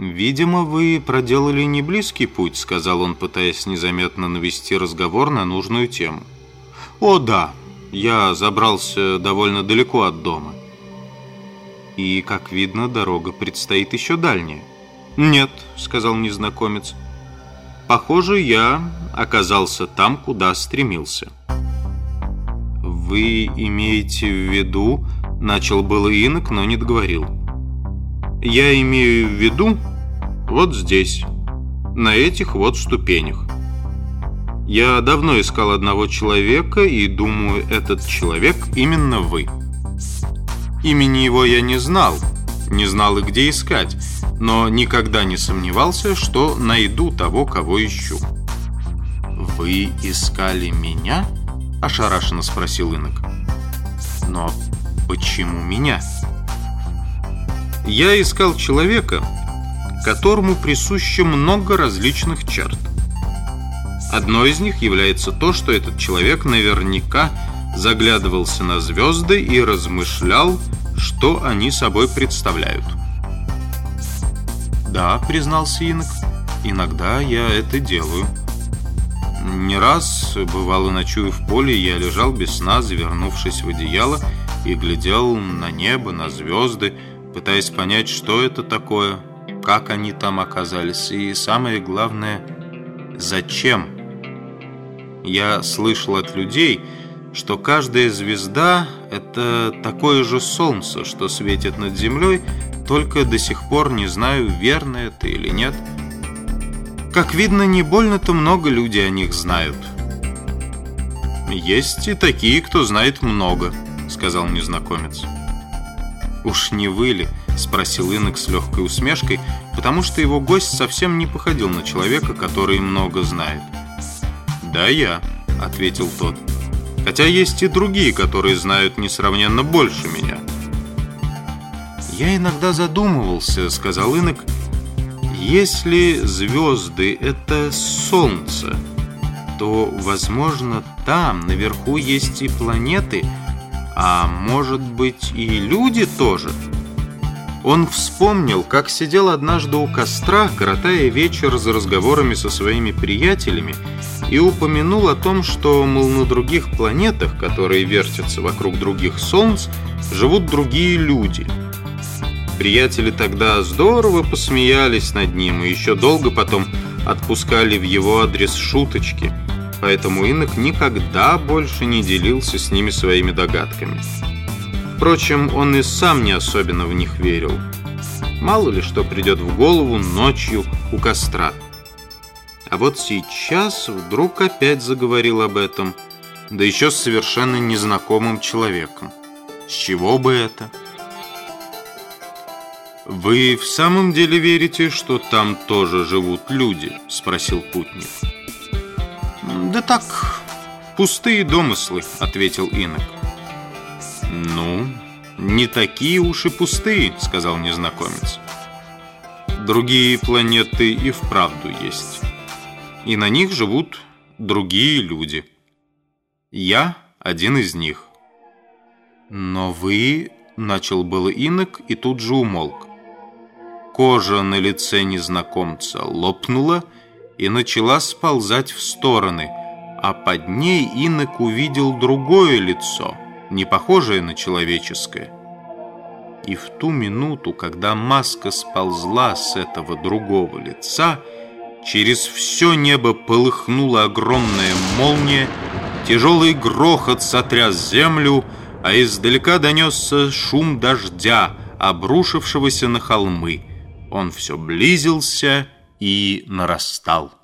«Видимо, вы проделали не близкий путь», — сказал он, пытаясь незаметно навести разговор на нужную тему. «О, да, я забрался довольно далеко от дома». «И, как видно, дорога предстоит еще дальняя». «Нет», — сказал незнакомец. «Похоже, я оказался там, куда стремился». «Вы имеете в виду...» — начал было инок, но не договорил. «Я имею в виду вот здесь, на этих вот ступенях. Я давно искал одного человека, и думаю, этот человек именно вы. Имени его я не знал, не знал и где искать, но никогда не сомневался, что найду того, кого ищу». «Вы искали меня?» – ошарашенно спросил инок. «Но почему меня?» «Я искал человека, которому присуще много различных черт. Одной из них является то, что этот человек наверняка заглядывался на звезды и размышлял, что они собой представляют. «Да», — признался инок, — «иногда я это делаю». Не раз, бывало, ночуя в поле, я лежал без сна, завернувшись в одеяло, и глядел на небо, на звезды, пытаясь понять, что это такое, как они там оказались, и самое главное, зачем. Я слышал от людей, что каждая звезда — это такое же солнце, что светит над землей, только до сих пор не знаю, верно это или нет — как видно, не больно-то много людей о них знают. «Есть и такие, кто знает много», — сказал незнакомец. «Уж не вы ли?» — спросил инок с легкой усмешкой, потому что его гость совсем не походил на человека, который много знает. «Да, я», — ответил тот. «Хотя есть и другие, которые знают несравненно больше меня». «Я иногда задумывался», — сказал инок, — если звезды — это солнце, то, возможно, там, наверху, есть и планеты, а может быть и люди тоже. Он вспомнил, как сидел однажды у костра, коротая вечер за разговорами со своими приятелями, и упомянул о том, что, мол, на других планетах, которые вертятся вокруг других солнц, живут другие люди — Приятели тогда здорово посмеялись над ним и еще долго потом отпускали в его адрес шуточки, поэтому инок никогда больше не делился с ними своими догадками. Впрочем, он и сам не особенно в них верил. Мало ли что придет в голову ночью у костра. А вот сейчас вдруг опять заговорил об этом, да еще с совершенно незнакомым человеком. С чего бы это? «Вы в самом деле верите, что там тоже живут люди?» — спросил путник. «Да так, пустые домыслы», — ответил инок. «Ну, не такие уж и пустые», — сказал незнакомец. «Другие планеты и вправду есть. И на них живут другие люди. Я один из них». «Но вы...» — начал было инок и тут же умолк. Кожа на лице незнакомца лопнула и начала сползать в стороны, а под ней инок увидел другое лицо, не похожее на человеческое. И в ту минуту, когда маска сползла с этого другого лица, через все небо полыхнула огромная молния, тяжелый грохот сотряс землю, а издалека донесся шум дождя, обрушившегося на холмы. Он все близился и нарастал.